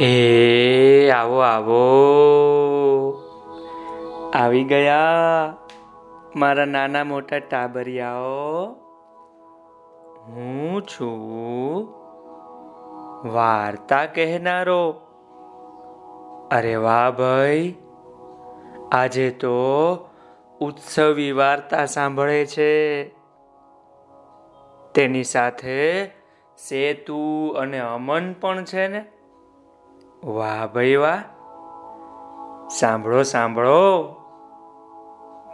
એ આવો આવો. આવી ગયા મારા નાના મોટા ટાબરિયાઓ. હું છું વાર્તા કહેનારો. અરે વાહ ભાઈ. આજે તો ઉત્સવી વાર્તા સાંભળે છે. તેની સાથે સેતુ અને અમન પણ છે ને? વાહ ભાઈ વાહ. સાંભળો સાંભળો.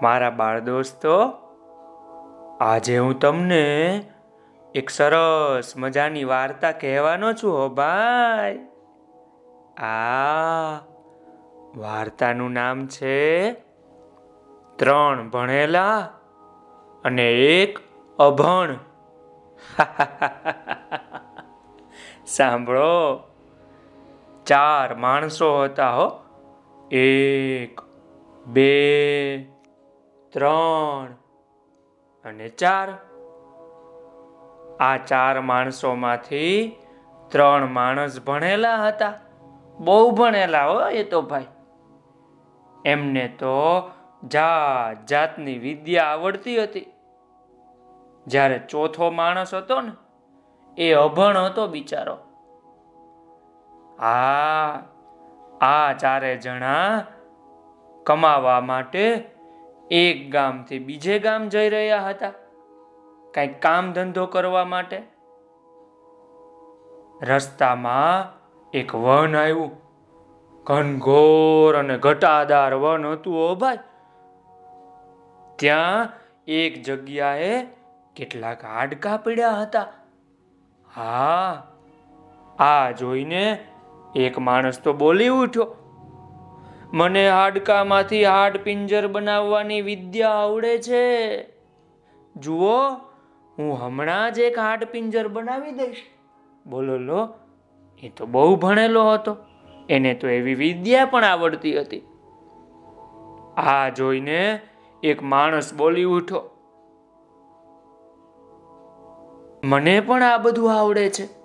મારા બાળ દોસ્તો, આજે હું તમને એક સરસ મજાની વાર્તા કહેવાનો છું હો ભાઈ. આ વાર્તાનું નામ છે ત્રણ ભણેલા અને એક અભણ. સાંભળો. ચાર માણસો હતા હો. એક, બે, ત્રણ અને ચાર. આ ચાર માણસોમાંથી ત્રણ માણસ ભણેલા હતા. બહુ ભણેલા હો એ તો ભાઈ. એમને તો જાત જાતની વિદ્યા આવડતી હતી. જ્યારે ચોથો માણસ હતો ને, એ અભણ હતો બિચારો. આ આ ચારે જણા કમાવા માટે એક ગામથી બીજે ગામ જઈ રહ્યા હતા. કંઈક કામ ધંધો કરવા માટે. રસ્તામાં એક વન આવ્યું. ઘનઘોર અને ઘટાદાર વન હતું ઓ ભાઈ. ત્યાં એક જગ્યાએ કેટલાક હાડકા પડ્યા હતા. હા, આ જોઈને એક માણસ તો બોલી ઉઠ્યો. મને હાડકામાંથી હાડ પિંજર બનાવવાની વિદ્યા આવડે છે. જુઓ, હું હમણાં જ એક હાડ પિંજર બનાવી દઈશ. બોલો, લો. એ તો બહુ ભણેલો હતો. એને તો એવી વિદ્યા પણ આવડતી હતી. આ જોઈને એક માણસ બોલી ઉઠ્યો. મને પણ આ બધું આવડે છે.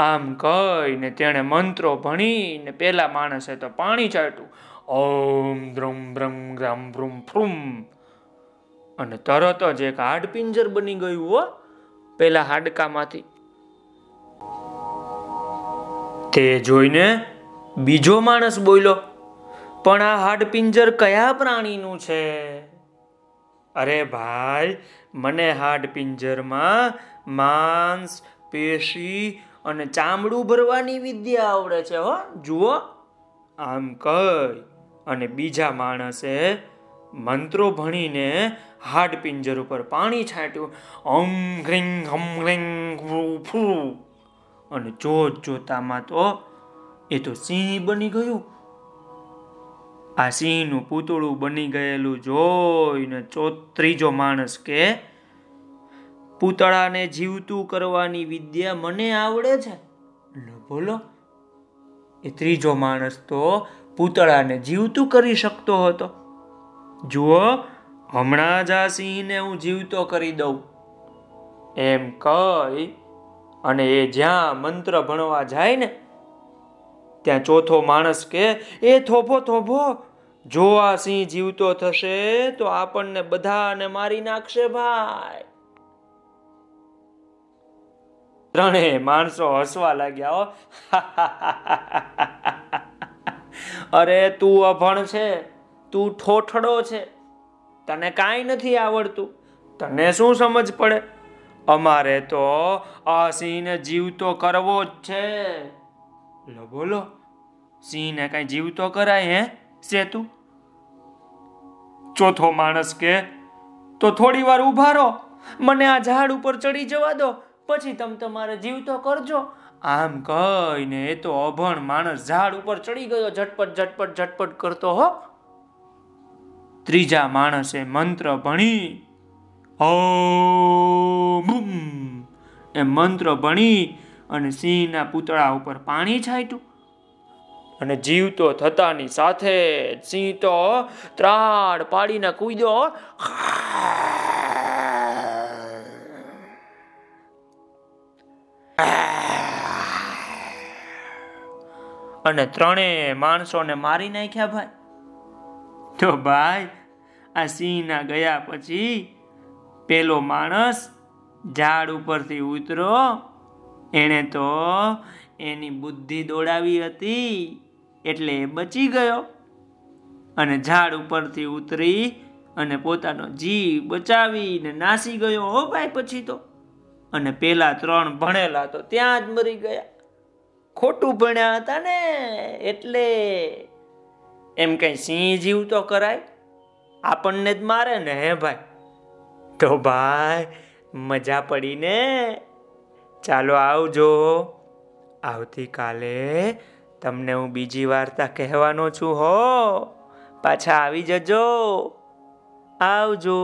આમ કહીને તેણે મંત્રો ભણીને પેલા માણસે તો પાણી ચાટ્યું. ઓમ દ્રમ બ્રમ ગ્રામ ભ્રુમ ફ્રુમ. અને તરત જ એક હાડપિંજર બની ગયું હો, પેલા હાડકામાંથી. તે જોઈને બીજો માણસ બોલ્યો, પણ આ હાડપિંજર કયા પ્રાણીનું છે? અરે ભાઈ, મને હાડપિંજરમાં માંસ, પેશી અને ચામડું ભરવાની વિદ્યા આવડે છે, હો. જુઓ, આમ કહી અને બીજા માણસે મંત્રો ભણીને હાડપિંજર ઉપર પાણી છાંટ્યું. ઓમ ગ્રીંગ, હમ ગ્રીંગ અને જોત જોતામાં તો એ તો સિંહ બની ગયું. આ સિંહનું પૂતળું બની ગયેલું જોઈને ચો ત્રીજો માણસ કે પૂતળાને જીવતું કરવાની વિદ્યા મને આવડે છે? બોલો. એ ત્રીજો માણસ તો પૂતળાને જીવતું કરી શકતો હતો. જુઓ, હમણાં જ આ સિંહને હું જીવતો કરી દઉં. એમ કહી અને એ જ્યાં મંત્ર ભણવા જાય ને, ત્યાં ચોથો માણસ કે, એ થોભો થોભો, જો આ સિંહ જીવતો થશે તો આપણને બધાને મારી નાખશે ભાઈ. ત્રણેય માણસો હસવા લાગ્યા, હો. અરે તું અભણ છે, તું ઠોઠડો છે, તને કાંઈ નથી આવડતું, તને શું સમજ પડે? અમારે તો આ સિંહને જીવતો કરવો જ છે. લો બોલો સિંહને કઈ જીવતો કરાય, હે, સેતુ? ચોથો માણસ કે, તો થોડી વાર ઊભા રહો, મને આ ઝાડ ઉપર ચડી જવા દો પછી તમે તમારે જીવતો કરજો. આમ કહીને એ તો અભણ માણસ ઝાડ ઉપર ચડી ગયો, ઝટપટ ઝટપટ ઝટપટ કરતો, હો. ત્રીજા માણસે મંત્ર ભણી ઓમ એ મંત્ર ભણી અને સિંહના પૂતળા ઉપર પાણી છાંટ્યું. અને જીવતો થતાની સાથે સિંહ તો ત્રાડ પાડીને કૂદ્યો. અને ત્રણેય માણસોને મારી નાખ્યા ભાઈ. તો ભાઈ, આ સિંહના ગયા પછી પેલો માણસ ઝાડ ઉપરથી ઉતરો. એણે તો એની બુદ્ધિ દોડાવી હતી એટલે એ બચી ગયો. અને ઝાડ ઉપરથી ઉતરી અને પોતાનો જીવ બચાવીને નાસી ગયો. હો ભાઈ, પછી તો. અને પેલા ત્રણ ભણેલા તો ત્યાં જ મરી ગયા. ખોટું ભણ્યા હતા ને, એટલે એમ કઈ સિંહ જીવ તો કરાય? આપણને જ મારે ને, હે ભાઈ? તો ભાઈ, મજા પડી ને ચાલો આવજો. આવતીકાલે તમને હું બીજી વાર્તા કહેવાનો છું, હો. પાછા આવી જજો. આવજો.